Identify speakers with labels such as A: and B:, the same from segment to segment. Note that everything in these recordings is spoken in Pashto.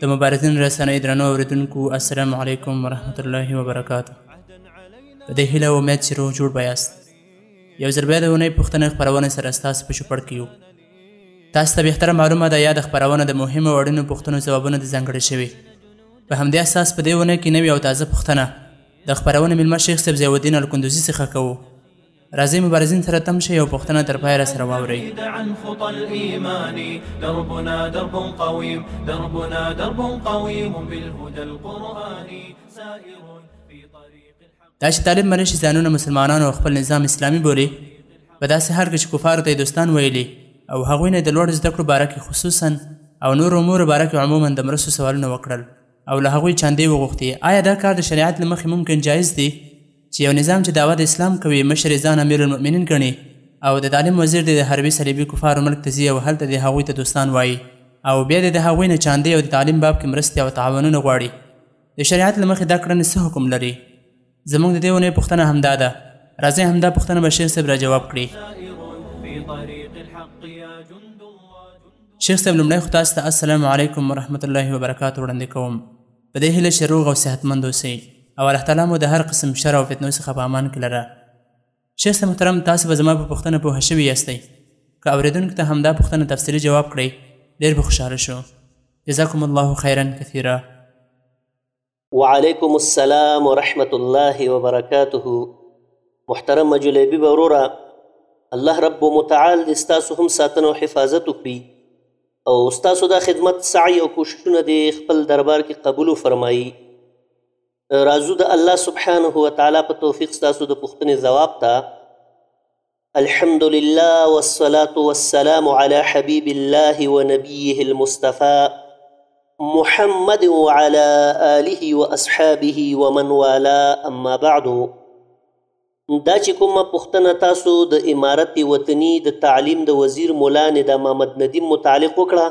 A: د مبارزین
B: رسنۍ درنو اوریدونکو السلام علیکم ورحمت الله وبرکاته په دې هیله او امید چې روغ جوړ به یاست یو ځل بیا د اونۍ پوښتنه خپرونې سره ستاسو په چوپړ کې یو تاسو ته بهتره معلومه ده یاده خپرونه د مهمو او اړینو پوښتنو ځوابونه د ځانګړې شوي په همدې اساس په دې اونۍ کې نوې او تازه پوښتنه د خپرونې میلمه شیخ صاحب ضیاالدین الکندوزي څخه کوو راځئ مبارزین سره تم شئ او پښتنه تر پای را سره
C: واورئ عن خطى الايمان دربنا درب قويم دربنا درب قويم بالهدى القراني سائر في طريق الحق
B: دا چې طالب منې شي ځانونه مسلمانانو او خپل نظام اسلامي بولي په داسې حال کې چې کفارو ته دوستان ویلي او هغوی نه د لوړ زده کړو باره کې خصوصا او نور امور باره کې عموما د مرستو سوالونه وکړل او له هغوی چاندې وغوښتې آیا دا کار د شریعت له مخې ممکن جایز دی چې یو نظام چې دعوه د اسلام کوي مشر یې ځان امیر المؤمنین ګڼي او د تعلیم وزیر دې د حربي صلیبي کفارو ملک ته ځي او هلته دې هغوی ته دوستان وايي او بیا دې د هغوی نه چاندې او د تعلیم باب کې مرستې او تعاونونه غواړي د شریعت له مخې دا کړنې څه حکم لري زموږ د دې اونۍ پوښتنه همدا ده راځئ همدا پوښتنه به شیخ صاحب را جواب کړي شیخ صاحب لومړی خو تاسو ته السلام علیکم ورحمت الله وبرکاته وړاندې کوم په دې هیله چې روغ او صحت مند اوسئ او الله تعالی مو د هر قسم شر او فتنو څخه په امان کې لره. شیخ صاحب محترم تاسو به زما په پوښتنه پوه شوي یاستئ، که اوریدونکو ته همدا پوښتنه تفصیلي جواب کړئ ډیر به خوشحاله شو. جزاکم الله خیرا کثیرا.
D: وعلیکم السلام ورحمت الله وبرکاته محترم جلیبی وروره الله رب متعال دې ستاسو هم ساتنه او حفاظت وکړي. او ستاسو دا خدمت سعی او کوششونه دې خپل دربار کې قبول فرمایي رازو د الله سبحانه و تعالی په توفیق ستاسو د پوښتنې ځواب ته الحمد لله والصلاة والسلام على حبيب الله ونبيه المصطفى محمد وعلى آله وأصحابه ومن والاه أما بعد دا چې کومه پوښتنه تاسو د امارت وطني د تعلیم د وزیر ملا ندا محمد ندیم متعلق وکړه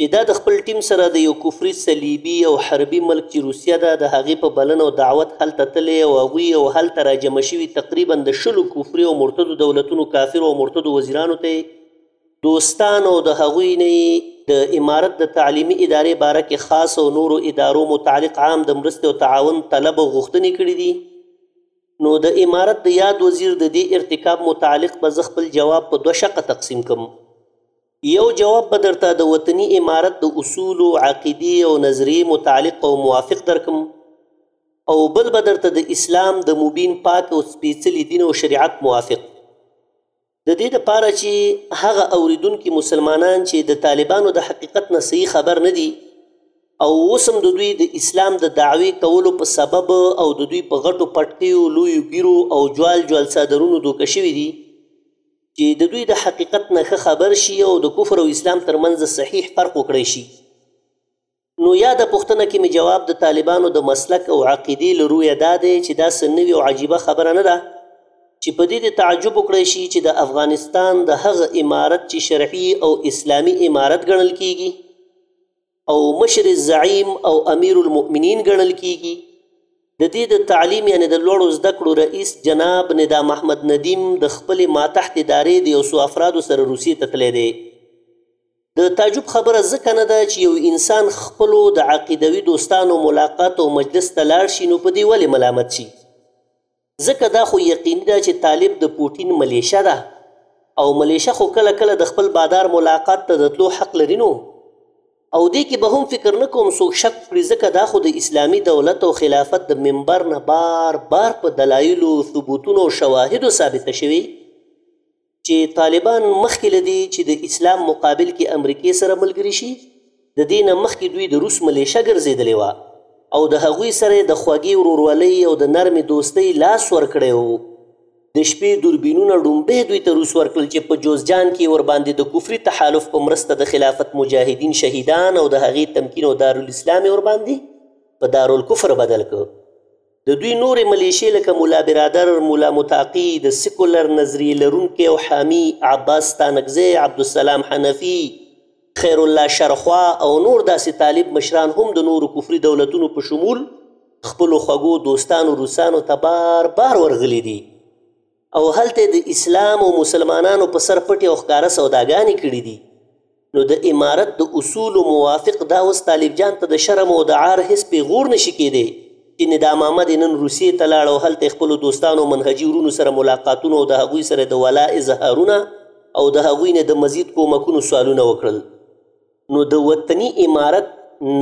D: چې دا د خپل ټیم سره د یو کفري صلیبي او حربي ملک چې روسیه ده د هغې په بلنه او دعوت هلته تللی او هغوی او هلته راجمع شوي تقریبا د شلو کفري او مرتدو دولتونو کافرو او مرتدو وزیرانو ته یې دوستان او د هغوی نه یې د امارت د تعلیمي ادارې باره کې خاص او نورو ادارو متعلق عام د مرستې او تعاون طلب او غوښتنې کړې دي نو د امارت د یاد وزیر د دې ارتکاب متعلق به زه خپل جواب په دوه شقه تقسیم کم یو جواب به درته د وطني امارت د اصولو، عقیدې او نظریې متعلق او موافق درکم او بل به درته د اسلام د مبین پاک او سپیڅلي دین او شریعت موافق. د دې لپاره چې هغه اوریدونکي مسلمانان چې د طالبانو د حقیقت نه صحیح خبر نه دي او اوس هم د دوی د اسلام د دعوی کولو په سبب او د دوی په غټو پټکیو لویو ګیرو او جوال جوال صادرونو دوکه شوي دي چې د دوی د حقیقت نه ښه خبر شي او د کفر او اسلام ترمنځ صحیح فرق وکړی شي نو یاده پوښتنه کې مې جواب د طالبانو د مسلک او عقیدې له رویه دا دی چې دا څه نوې او عجیبه خبره نه ده چې په دې دې تعجب وکړی شي چې د افغانستان د هغه امارت چې شرعي او اسلامي امارت ګڼل کیږي او مشر زعیم او امیر المؤمنین ګڼل کیږي د دې د تعلیم یعنی د لوړو زده کړو رئیس جناب ندا محمد ندیم د خپل ماتحت ادارې د یو څو افرادو سره روسیې ته تللی دی د تعجب خبره ځکه نه ده چې یو انسان خپلو د عقیدوي دوستانو ملاقات او مجلس ته لاړ شي نو په دې ولې ملامت شي؟ ځکه دا خو یقیني ده چې طالب د پوتین ملیشه ده او ملیشه خو کله کله د خپل بادار ملاقات ته د تلو حق لري نو او دې کې به هم فکر نه کوم څوک شک وکړي ځکه دا خو د اسلامي دولت او خلافت د منبر نه بار بار په دلایلو، ثبوتونو او شواهدو ثابته شوې. چې طالبان مخکې له دې چې د اسلام مقابل کې امریکې سره ملګري شي، د دې نه مخکې دوی د روس ملېشه ګرځېدلې وه او د هغوی سره یې د خوږې ورورولۍ او د نرمې دوستۍ لاس ورکړی و. د شپې دوربینونه ړومبی دوی ته روس ورکړل چې په جوزجان کې یې ورباندې د کفري تحالف په مرسته د خلافت مجاهدین شهیدان او د هغې تمکین او دارالاسلام یې ورباندې په دارالکفر بدل کړ. د دوی نورې ملېشې لکه ملا برادر، ملا متقي، د سیکولر نظریې لرونکی او حامي، عباس ستانکزی، عبدالسلام حنفي، خیرالله شرخوا او نور داسې طالب مشران هم د نورو کفري دولتونو په شمول خپلو خوږو دوستانو روسانو ته بار بار ورغلي دي. او هلته یې د اسلام او مسلمانانو په سر پټې او ښکاره سوداګانې کړې دي، نو د امارت د اصولو موافق دا اوس طالب جان ته د شرم او د عار هېڅ پېغور نه شي کېدای چې ندامامه دې نن روسیې ته لاړ او هلته یې خپلو دوستانو او منهجي وروڼو سره ملاقاتونه او د هغوی سره یې د ولا اظهارونه او د هغوی نه د مزید کومکونو سوالونه وکړل. نو د وطني امارت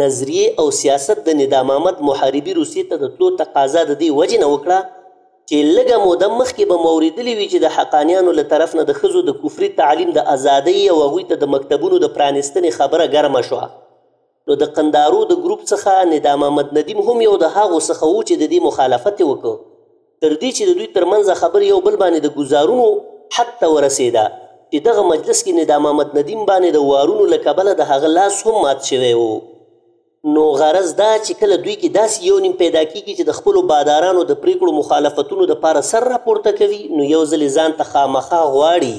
D: نظریه او سیاست د ندامامد محاربي روسیې ته د تلو تقاضا د دې وجې نه وکړه چې لږه موده مخکې به موریدلې وي چې د حقانیانو له طرف نه د ښځو د کفري تعلیم د ازادۍ او هغوی ته د مکتبونو د پرانیستنې خبره ګرمه شوه نو د قندارو د ګروپ څخه ندامامد ندیم هم یو د هغو څخه و چې د دې مخالفت یې وکړ تر دې چې د دوی تر منځ خبرې یو بل باندې د ګوزارونو حد ته ورسېده چې دغه مجلس کې ندامحمد ندیم باندې د وارونو له کبله د هغه لاس هم مات شوی و نو غرض دا چې کله دوی کې داسې یو نیم پیدا کېږي چې د خپلو بادارانو د پرېکړو مخالفتونو د پاره سر راپورته کوي نو یو ځلې ځان ته خامخا غواړي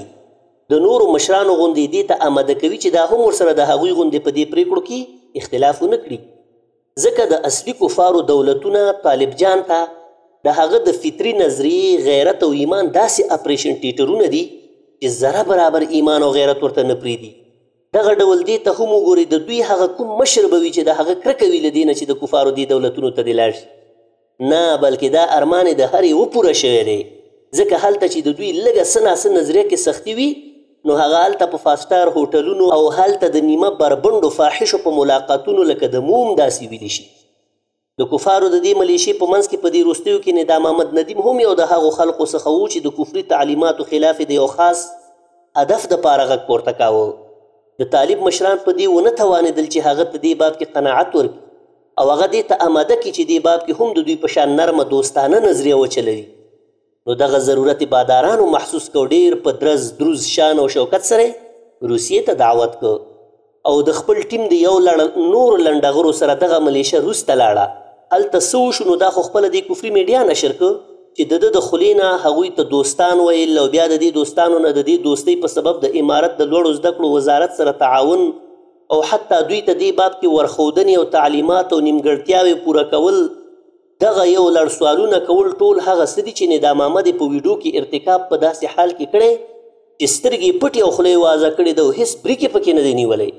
D: د نورو مشرانو غوندې دې ته امده کوي چې دا هم ورسره د هغوی غوندې په دې پرېکړو کې اختلاف ونه کړي. ځکه د اصلي کفارو دولتونه طالب جان ته د هغه د فطري نظریې غیرت او ایمان داسې اپریشن ټیټرونه دي چې ذره برابر ایمان او غیرت ورته نه پریدي دغه ډول دې ته هم وګوري د دوی هغه کوم مشر به وي چې د هغه کرکه وي له دې نه چې د کفارو دې دولتونو ته دې لاړ شي نه بلکې دا ارمان یې د هر یوه پوره شوی دی، ځکه هلته چې د دوی لږه څه نا څه نظریه کې سختي وي، نو هغه هلته په فاف سټار هوټلونو او هلته د نیمه بربنډو فاحشو په ملاقاتونو لکه د موم داسې ویلي شي. د کفارو د دې ملېشې په منځ کې په دې روستیو کې ندامحمد ندیم هم یو د هغو خلقو څخه و چې د کفري تعلیماتو خلاف یې د یو خاص هدف د پاره غږ پورته کاوه. د طالب مشران په دې ونه توانېدل چې هغه ته دې باب کې قناعت ورکړي. او هغه دې ته اماده کړي چې دې باب کې هم د دوی په شان نرمه دوستانه نظریه وچلوي نو دغه ضرورت یې بادارانو محسوس کړ او ډېر په درز دروز شان او شوکت سره یې روسیې ته دعوت کړ او د خپل ټیم د یو لړ نور لنډغرو سره دغه ملیشه روس ته لاړه هلته څه وشو نو دا خو خپله دې کفري میډیا نشر کړ چې د ده د خولې نه هغوی ته دوستان ویل او بیا د دې دوستانو نه د دې دوستۍ په سبب د امارت د لوړو زده کړو وزارت سره تعاون او حتی دوی ته دې باب کې ورښودنې او تعلیمات او نیمګړتیاوې پوره کول دغه یو لړ سوالونه کول ټول هغه څه دي چې ندا ماما دې په ویډو کې ارتکاب په داسې حال کې کړی چې سترګې پټې او خوله یې وازه کړې ده او هیڅ بریکې پکې نه دی نیولی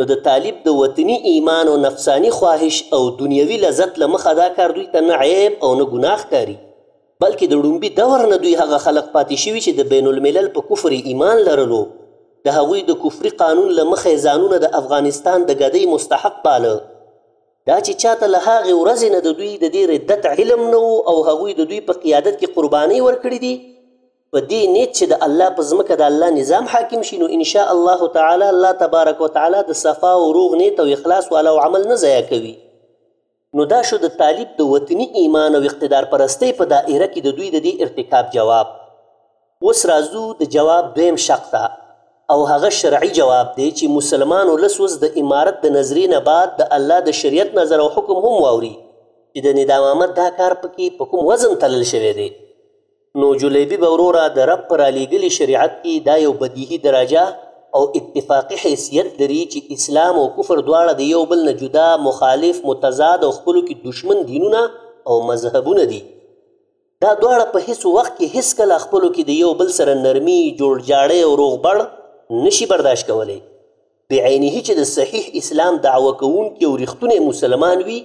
D: نو د طالب د وطني ایمان او نفساني خواهش او دنیوي لذت له مخه دا کار دوی ته نه عیب او نه ګناه ښکاري بلکې د ړومبي دور نه دوی هغه خلق پاتې شوي چې د بین الملل په کفر ایمان لرلو د هغوی د کفري قانون له مخې ځانونه د افغانستان د ګدۍ مستحق باله دا چې چاته له هغې ورځې نه د دوی د دې ردت علم نه وو او هغوی د دوی په قیادت کې قربانۍ ورکړې دي په دې نیت چې د الله په ځمکه د الله نظام حاکم شي نو ان شاء الله تعالی الله تبارک وتعالی د صفا او روغ نیت او اخلاص والا عمل نه ضایع کوي نو دا شو د طالب د وطني ایمان او اقتدار پرستۍ په دائره کې د دوی د دې ارتکاب جواب. اوس راځو د جواب دویم شق ته او هغه شرعي جواب دی چې مسلمان ولس اوس د امارت د نظریې نه بعد د الله د شریعت نظر او حکم هم واوري چې د ندامامت دا کار په کې په کوم وزن تلل شوی دی. نو جلیبی به وروره د رب په رالیږلي شریعت کی دا یو بدیهی درجه او اتفاقی حیثیت لري چی اسلام او کفر دواړه د یو بل نه جدا، مخالف، متضاد او خپلو کی دښمن دینونه او مذهبونه دي. دا دواړه په هیڅ وخت کی هیڅکله خپلو کی د یو بل سره نرمی، جوړجاړی او روغبړ نشي برداشت کولی. بعینه چې د صحیح اسلام دعوه کوونکي او رښتونی مسلمان وي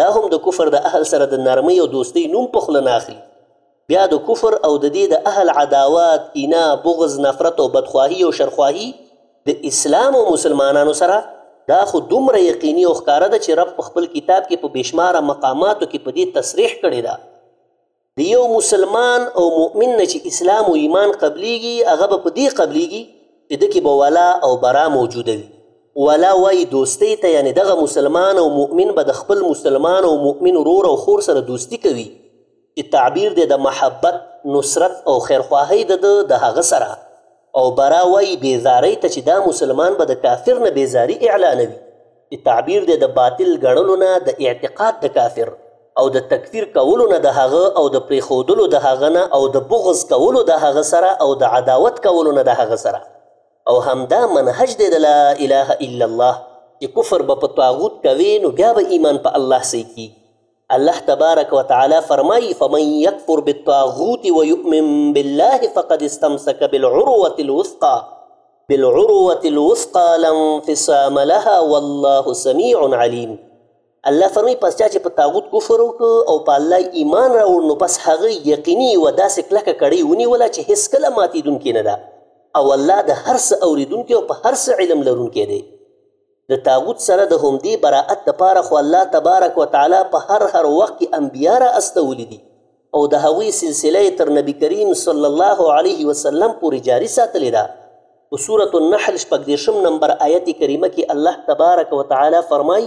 D: دا هم د کفر د اهل سره د نرمۍ او دوستۍ نوم په خوله نه اخلي بیا د کفر او د دې د اهل عداوت، کینه، بغض، نفرت او بدخواهی او شرخواهی د اسلام او مسلمانانو سره دا خو دومره یقیني او ښکاره ده چې رب په خپل کتاب کې په بېشماره مقاماتو کې په دې تصریح کړې ده. د یو مسلمان او مؤمن نه چې اسلام او ایمان قبلیږي هغه به په دې قبلیږي چې د کې به ولا او برا موجوده وي ولا وایي دوستۍ ته یعنی دغه مسلمان او مؤمن به د خپل مسلمان او مؤمن ورور او خور سره دوستی کوي چې تعبیر دی د محبت نصرت او خیرخواهۍ د ده د هغه سره او برا وایي بیزارۍ ته چې دا مسلمان به د کافر نه بیزاري اعلانوي چې تعبیر دی د باطل ګڼلو نه د اعتقاد د کافر او د تکفیر کولو نه د هغه او د پرېښودلو د هغه نه او د بغض کولو د هغه سره او د عداوت کولو نه د هغه سره او همدا منهج دی د لا اله الا الله چې کفر به په طاغوت کوې نو بیا به ایمان په الله صحیح کېږي الله تبارک وتعالی فرمایي فمن یکفر بالطاغوت ویؤمن بالله فقد استمسک بالعروة الوثقى بالعروة الوثقى لا انفصام لها والله سمیع علیم الله فرمایي پس چا چې په تاغوت کفر وکړ او په الله ایمان راوړ نو پس هغه یقیني یوه داسې کلکه کړۍ ونیوله چې هېڅکله ماتېدونکې نه ده او الله د هر څه اورېدونکی او په هر څه علم لرونکی دی د طاغوت سره د همدې براءت د پاره خو الله تبارک و تعالی په هر هر وخت کې انبياء را استولي دي او د هغوی سلسله یې تر نبي کریم صلی الله علیه وسلم پورې جاري ساتلې ده په سورة النحل شپږ دېرشم نمبر آیت کریمه کې الله تبارک و تعالی فرمایي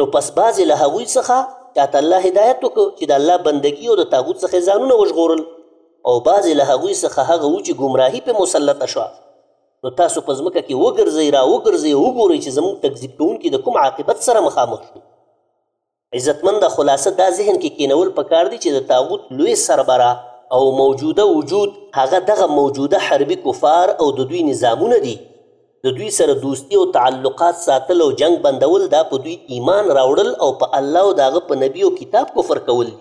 D: نو پس بعضې له هغوی څخه چاته الله هدایت وکړ چې د الله بندګي او د طاغوت څخه یې ځانونه وژغورل او بعضې له هغوی څخه هغه وو چې ګمراهي پرې مسلطه شوه، نو تاسو په ځمکه کې وګرځئ، را وګرځئ او وګورئ چې زموږ تکذیب کوونکي د کوم عاقبت سره مخامخ شو. عزتمنده خلاصه دا ذهن کې کېنول په کار دي چې د طاغوت لوی سربره او موجوده وجود هغه دغه موجوده حربي کفار او د دوی نظامونه دي، د دوی سره دوستي او تعلقات ساتل او جنګ بندول دا په دوی ایمان راوړل او په الله او د هغه په نبي او کتاب کفر کول دي.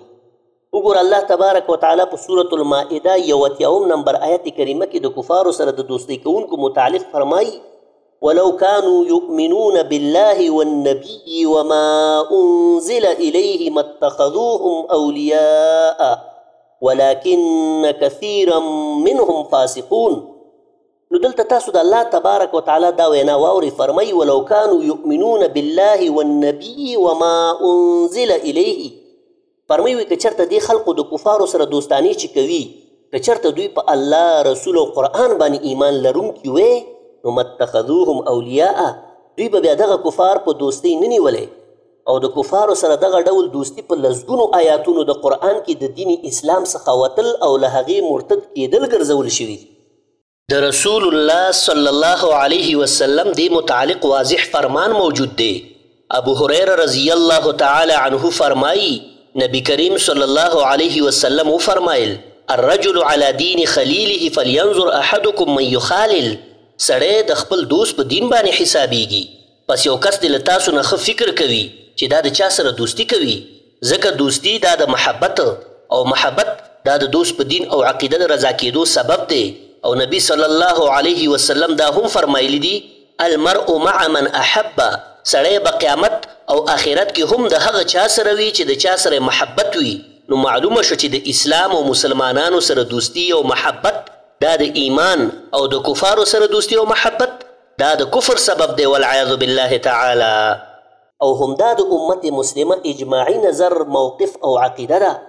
D: وګوره الله تبارک وتعالی په سورة المائده یو اتیاوم نمبر آیت کریمه کې د کفارو سره د دوستۍ کوونکو متعلق فرمایي، ولو کانوا یؤمنون بالله والنبي وما انزل الیه ما اتخذوهم اولیاء ولکن کثیرا منهم فاسقون. نو دلته تاسو د الله تبارک وتعالی دا وینا واوري فرمایي ولو کانوا یؤمنون بالله والنبي وما انزل الیه فرمایي وي که چرته دې خلقو د کفارو سره دوستانې چې کوي که چرته دوی په الله رسول او قرآن باندې ایمان لرونکي وي نو متخذوهم اولیاء دوی به بیا دغه کفار په دوستۍ نه نیولې او د کفارو سره دغه ډول دوستی په لسګونو آیاتونو د قرآن کې د دین اسلام څخه وتل او له هغې مرتد کېدل ګرځول شوي دي د رسول الله صلی الله علیه وسلم دې متعلق واضح فرمان موجود دی ابو هريره رضی الله تعالی عنه فرمایي نبی کریم صلی الله علیه وسلم وفرمایل الرجل على دین خلیله فلینظر احدکم من یخالل سړی د خپل دوست په دین باندې حسابیږي پس یو کس دې له تاسو نه ښه فکر کوي چې دا د چا سره دوستي کوي، ځکه دوستي دا د محبت او محبت دا د دوست په دین او عقیده د رضا کېدو سبب دی او نبي صلی الله علیه وسلم دا هم فرمایلي دي، المرء مع من احب، سړی به قیامت او اخرت کې هم د هغه چا سره وي چې د چا سره یې محبت وي، نو معلومه شوه چې د اسلام او مسلمانانو سره دوستي او محبت دا د ایمان او د کفارو سره دوستي او محبت دا د کفر سبب دی والعیاذ بالله تعالی. او همدا د امت مسلمه اجماعی نظر، موقف او عقیده ده.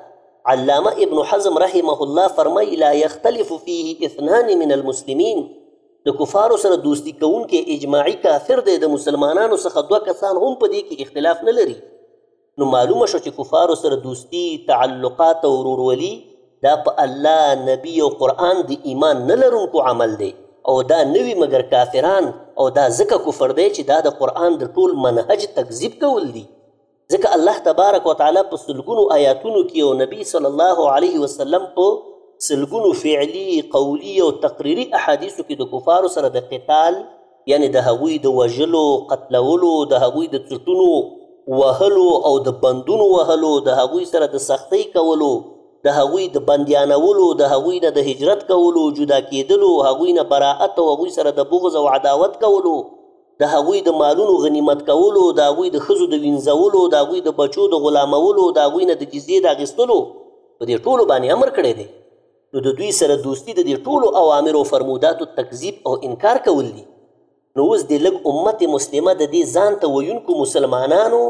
D: علامه ابن حزم رحمه الله فرمائی، لا یختلف فیه اثنان من المسلمین، د کفارو سره دوستی کوونکی اجماعی کافر دی، د مسلمانانو څخه دوه کسان هم په دې کښې اختلاف نه لری. نو معلومه شوه چې کفارو سره دوستي، تعلقات او ورورولي دا په الله، نبي او قرآن د ایمان نه لرونکو عمل دی او دا نه وي مګر کافران او دا ځکه کفر دی چې دا د قرآن د ټول منهج تکذیب کول دي. ځکه الله تبارک وتعالی په سلګونو آیاتونو کې او نبي صلی الله علیه وسلم په سلګونو فعلي، قولي او تقریري احادیثو کې د کفارو سره د قتال، یعنې د هغوی د وژلو، قتلولو، د هغوی د څټونو وهلو او د بندونو وهلو، د هغوی سره د سختۍ کولو، د هغوی د بندیانولو، د هغوی نه د هجرت کولو، جدا کېدلو، هغوی نه براءت او هغوی سره د بغض او عداوت کولو، د هغوی د مالونو غنیمت کولو، د هغوی د ښځو د وینځولو، د هغوی د بچو د غلامولو، د هغوی نه د جزیې د اخیستلو، په دې ټولو باندې امر کړی دی. نو د دوی سره دوستي د دې ټولو اوامرو او فرموداتو تکذیب او انکار کول دي نو اوس د لږ امت مسلمه د دې ځان ته ویونکو مسلمانانو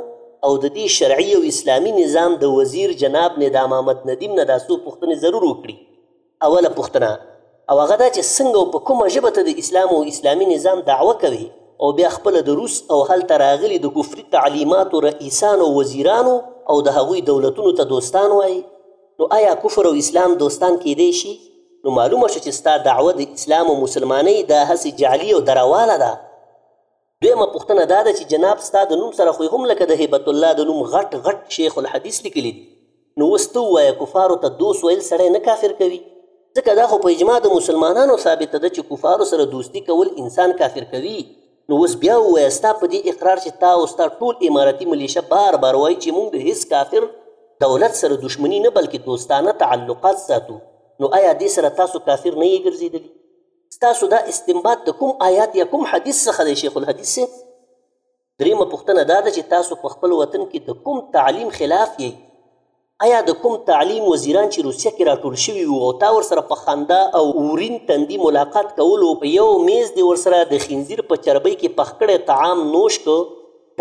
D: او د دې شرعي او اسلامي نظام د وزیر جناب ندامامد ندیم نه دا څو پوښتنې ضرور وکړي اوله پوښتنه او هغه دا چې څنګه او په کومه ژبه ته د اسلام او اسلامي نظام دعوه کوي او بیا خپل د روس او هلته راغلي د کفري تعلیماتو رئیسانو او وزیرانو او د هغوی دولتونو ته دوستان وایي نو ایا کفر او اسلام دوستان کیدی شي؟ نو معلومه شوه چې ستا دعوه د اسلام او مسلمانۍ دا هسې جعلي او درواله ده. دویمه پوښتنه دا ده چې جناب ستا د نوم سره خو یې هم لکه د هیبت الله د نوم غټ غټ شیخ الحدیث لیکلي دي نو اوس ته ووایه کفارو ته دوست ویل سړی نه کافر کوي؟ ځکه دا خو په اجماع د مسلمانانو ثابته ده چې کفارو سره دوستي کول انسان کافر کوي. نو اوس بیا ووایه ستا په دې اقرار چې تا او ستا ټول امارتي ملیشه بار بار وایي چې موږ د هیڅ کافر دولت سره دښمني نه بلکې دوستانه تعلقات ساتو نو ایا دې سره تاسو کافر نه یې ګرځېدلي؟ ستاسو دا استنباط د کوم آیات یا کوم حدیث څخه دی شیخ الحدیث صاحب؟ دریمه پوښتنه دا ده چې تاسو په خپل وطن کې د کوم تعلیم خلاف یئ؟ ایا د کوم تعلیم وزیران چې روسیه کې راټول شوي وو او تا ورسره په خندا او ورین تندي ملاقات کولو په یو میز دې ورسره د خنزیر په چربۍ کې پخ کړی طعام نوش که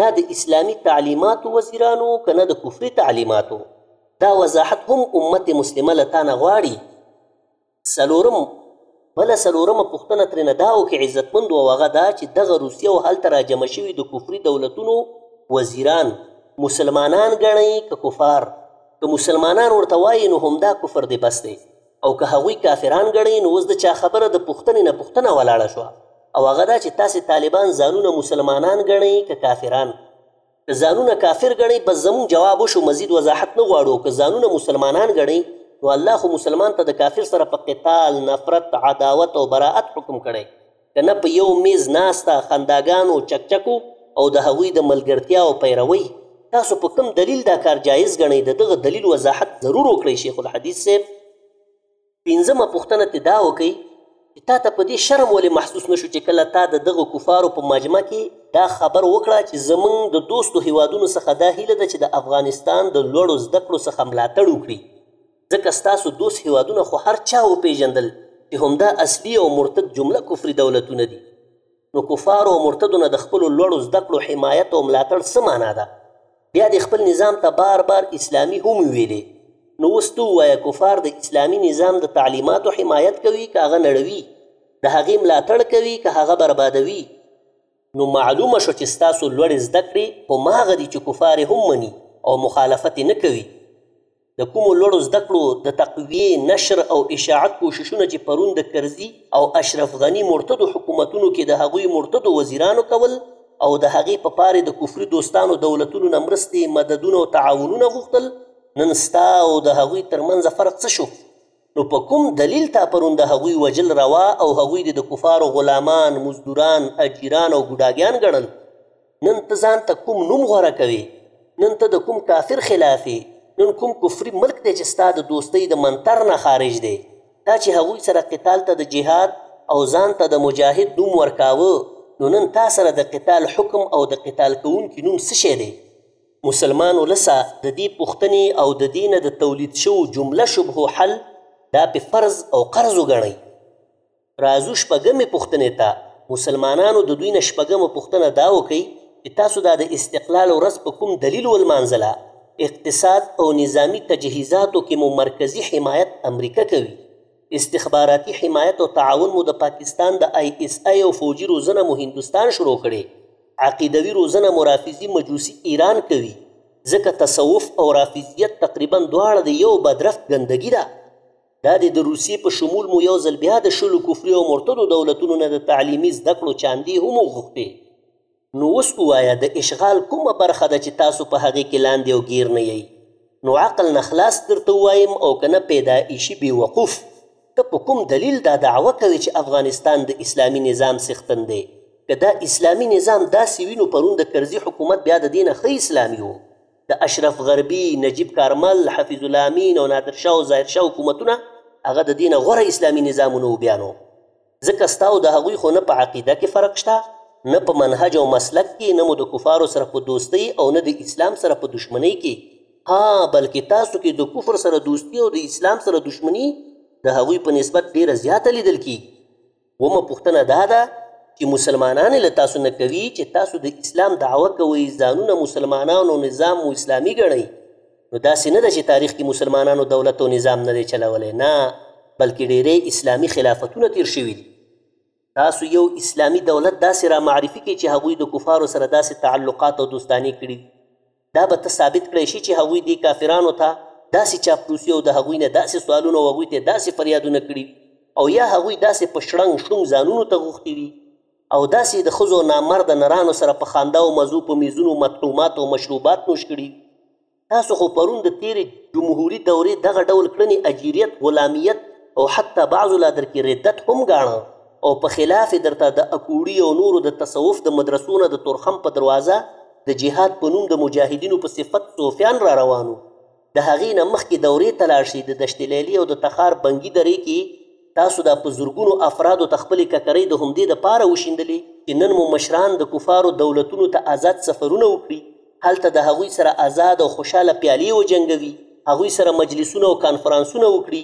D: دا د اسلامي تعلیماتو وزیرانو که نه د کفري تعلیماتو دا وضاحت هم امت مسلمه له تانه غواړي. څلورم، بله څلورمه پوښتنه ترېنه دا او که عزتمند و او هغه دا چې دغه روسیه او هلته را جمع شوي د کفري دولتونو وزیران مسلمانان ګڼئ که کفار؟ که مسلمانان ورته وایئ نو همدا کفر دې بس دی او که هغوی کافران ګڼئ نو اوس د چا خبره د پوښتنې نه پوښتنه ولاړه شوه او هغه دا چې تاسې طالبان ځانونه مسلمانان ګڼئ که کافران؟ که ځانونه کافر ګڼئ بس زمونږ جواب وشو مزید وضاحت نه غواړو او که ځانونه مسلمانان ګڼئ نو الله خو مسلمان ته د کافر سره په قتال، نفرت، عداوت او براءت حکم کړی که نه په یو میز ناسته، خنداګانو، چکچکو او د هغوی د ملګرتیا او پیروۍ تاسو په کوم دلیل دا کار جایز ګڼئ ددغه دلیل وضاحت ضرور وکړئ شیخ الحدیث صیب. پنځمه پوښتنه ته دا وکړي چې تا ته په دې شرم ولې محسوس نشو چې کله تا د دغه کفارو په مجمع کې دا خبر وکړه چې زمونږ د دوستو هیوادونو څخه دا هیله ده چې د افغانستان د لوړو زده کړو څخه ملاتړ وکړي ځکه ستاسو دوست هیوادونه خو هر چا وپیژندل چې همدا اصلي او مرتد جمله کفري دولتونه دي نو کفارو او مرتدو نه د خپلو لوړو زده کړو حمایت او ملاتړ څه معنا ده بیا دې خپل نظام ته بار بار اسلامي هم ویلې نو اوس ته ووایه کفار د اسلامي نظام د تعلیماتو حمایت کوي که هغه نړوي د هغې ملاتړ کوي که هغه بربادوي نو معلومه شوه چې ستاسو لوړې زده کړې هماغه دي چې کفار یې هم مني او مخالفت یې نه کوي. د کومو لوړو زده کړو د تقویې، نشر او اشاعت کوششونه چې پرون د کرزي او اشرف غني مرتدو حکومتونو کې د هغوی مرتدو وزیرانو کول او د هغې په پارې د کفري دوستانو دولتونو نه مرستې، مددونه او تعاونونه غوښتل، نن ستا او د هغوی تر منځه فرق څه شو؟ نو په کوم دلیل تا پرون د هغوی وژل روا او هغوی دې د کفارو غلامان، مزدوران، اجیران او ګوډاګیان ګڼل؟ نن ته ځان ته کوم نوم غوره کوې؟ نن ته د کوم کافر خلاف یې؟ نن کوم کفري ملک دی چې ستا د دوستۍ د منتر نه خارج دی؟ تا چې هغوی سره قتال ته د جهاد او ځان ته د مجاهد نوم ورکاوه، نو نن تا سره د قتال حکم او د قتال کوونکي نوم څه شی دی؟ مسلمان ولسه د دې پوښتنې او د دې نه د تولید شوو جمله شبهو حل دا په فرض او قرض وګڼئ راځو شپږمې پوښتنې ته مسلمانانو د دوی نه شپږمه پوښتنه دا وکړئ چې تاسو دا د استقلال ورځ په کوم دلیل ولمانځله اقتصاد او نظامی تجهیزاتو کې مو مرکزی حمایت امریکا کوي استخباراتي حمایت او تعاون مو د پاکستان د آی اس آی او فوجي روزنه مو هندوستان شروع کړي عقیدوي روزنه مو رافضي مجوسي ایران کوي ځکه تصوف او رافضیت تقریبا دواړه د یو بدرخت ګندګي ده دا د روسیې په شمول مو یو ځل بیا د شلو کفري او مرتدو دولتونو نه د تعلیمي زده کړو چاندې هم وغوښتې نو اوس ووایه د اشغال کومه برخه ده چې تاسو په هغې کې لاندې او ګیر نه یئ نو عقل نه خلاص درته ووایم او که نه پیدایشي بې وقوف ته په کوم دلیل دا دعوه کوې چې افغانستان د اسلامي نظام څښتن دی؟ که دا اسلامي نظام داسې وي نو پرون د کرزي حکومت بیا د دې نه ښه اسلامي و. د اشرف غربي، نجیب کارمل، حفیظ الله امین او نادر شاه او ظاهر شاه حکومتونه هغه د دې نه غوره اسلامي نظامونه و بیا نو ځکه ستا او د هغوی خو نه په عقیده کې فرق شته، نه په منهج او مسلک کې، نه مو د کفارو سره په دوستۍ او نه د اسلام سره په دښمنۍ کې ها بلکې تاسو کې د کفر سره دوستي او د اسلام سره دښمني د هغوی په نسبت ډیره زیاته لیدل کیږي ومه پوښتنه دا ده چې مسلمانان له تاسو نه کوي چې تاسو د اسلام دعوه کوئ ځانونه مسلمانانو نظام مو اسلامي ګڼئ نو داسې نه ده چې تاریخ کې مسلمانانو دولت او نظام نه دی چلولی نه بلکې ډیری اسلامي خلافتونه تیر شوي دي تاسو یو اسلامي دولت داسې را معرفي کړئ چې هغوی د کفارو سره داسې تعلقات او دوستانې کړي دي دا به ته ثابت کړی شی چی هغوی دی کافرانو ته داسی چاپلوسی او د هغوی نه داسی سوالونه او هغوی ته داسی فریادونه کړی وی او یا هغوی داسی په شړنګ شړونګ ځانونو ته غوښتی وی او داسی د ښځو او نامرده نرانو سره په خندا او مزو په میزونو مطعومات او مشروبات نوش کړی وی تاسو خو پرون د تیری جمهوری دوری دغه ډول کړنی اجیریت غلامیت او حتی بعضو لا درکی ردت هم ګاڼه او په خلاف درته د اکوړی او نورو د تصوف د مدرسو نه د تورخم په دروازه د جهاد په نوم د مجاهدینو په صفت صوفیان را روان وو د هغې نه مخکې دورې ته لاړ شي د دشت لیلی او د تخار بنګي درې کې تاسو دا په زرګونو افرادو ته خپلې ککرۍ د همدې د پاره وشیندلې چې نن مو مشران د کفارو دولتونو ته آزاد سفرونه وکړي هلته د هغوی سره آزاد او خوشاله پیالې وجنګوي هغوی سره مجلسونه او کانفرانسونه وکړي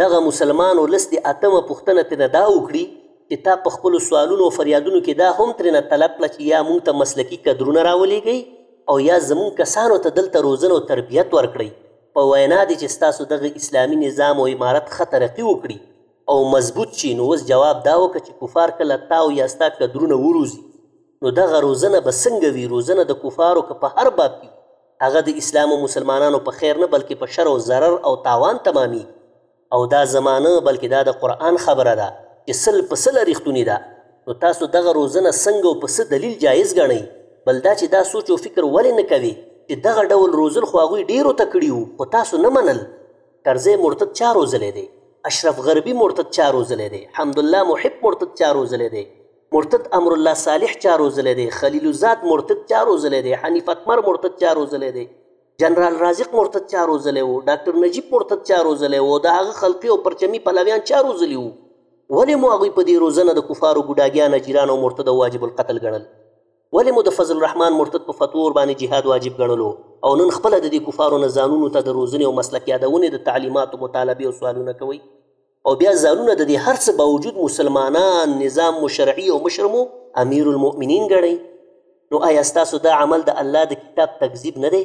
D: دغه مسلمان ولس دې اتمه پوښتنه ترنه دا وکړي چې تا په خپلو سوالونو او فریادونو کې دا هم ترنه طلب کړه چې یا موږ ته مسلکي کدرونه راولېږئ او یا زموږ کسانو ته دلته روزنه او تربیت ورکړئ په وینا دې چې ستاسو دغه اسلامي نظام او امارت ښه ترقي وکړي او مضبوط شي نو اوس جواب دا وکړه چې کفار کله تا او یا ستا کدرونه وروزي نو دغه روزنه به څنګه وي روزنه د کفارو که په هر باب کې وي هغه د اسلام او مسلمانانو په خیر نه بلکې په شر او ضرر او تاوان تمامیږي او دا زما نه بلکې دا د قرآن خبره ده چې سل په سله رښتونې ده نو تاسو دغه روزنه څنګه او په څه دلیل جایز ګڼئ بل دا چې دا سوچ او فکر ولې نه کوې چې دغه ډول روزل خو هغوی ډېرو ته کړي وو خو تاسو نه منل کرزی مرتد چا روزلی دی اشرف غربي مرتد چا روزلی دی حمدالله محب مرتد چا روزلی دی مرتد امر الله صالح چا روزلی دی خلیل الزاد مرتد چا روزلی دی حنیف اتمر مرتد چا روزلی دی جنرال رازق مرتد چا روزلی وو ډاکټر نجیب مرتد چا روزلی وو د هغه خلقي او پرچمي پلویان چا روزلي وو ولې مو هغوی په دې روزنه د کفارو ګوډاګیان اجیران او مرتد او واجب القتل ګڼل ولې مو د فضل الرحمن مرتد په فتوا باندې جهاد واجب ګڼلو او نن خپله د دې کفارو نه ځانونو ته د روزنې او مسلک یادونې د تعلیماتو مطالبې او سوالونه کوئ او بیا ځانونه د دې هر څه باوجود مسلمانان نظام مو شرعي او مشر مو امیر المؤمنین ګڼئ نو آیا ستاسو دا عمل د الله د کتاب تکذیب نه دی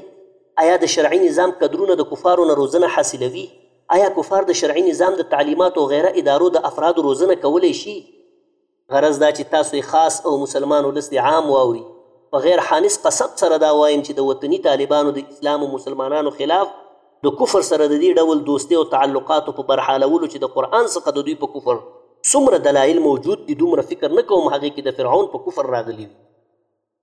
D: آیا د شرعي نظام کدرونه د کفارو نه روزنه حاصلوي آیا کفار د شرعي نظام د تعلیماتو غیره ادارو د افرادو روزنه کولی شي غرض دا چې تاسو یې خاص او مسلمان ولس دې عام واوري. په غیر حانث قسم سره دا وایم چې د وطني طالبانو د اسلام او مسلمانانو خلاف د کفر سره د دې ډول دوستۍ او تعلقاتو په برحالولو چې د قرآن څخه د دوی په کفر څومره دلایل موجود دي، دومره فکر نه کوم هغې کې د فرعون په کفر راغلي وي.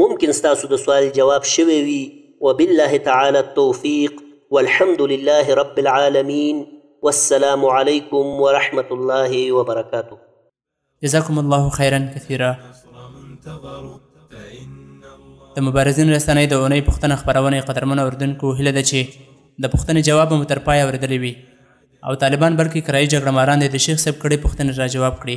D: ممکن ستاسو د سوال جواب شوی وي وبالله تعالی التوفیق والحمد لله رب العالمین والسلام علیکم ورحمة الله وبرکاته.
B: جزاکم الله خیرا کثیرا د مبارزین رسنۍ د اونۍ پوښتنه خپرونې قدرمنو اوریدونکو هیله ده چې د پوښتنې جواب به مو تر پایه اوریدلی وي او طالبان بلکې کرایي جګړه ماران دې د شیخ صاحب کړې پوښتنې راجواب کړي.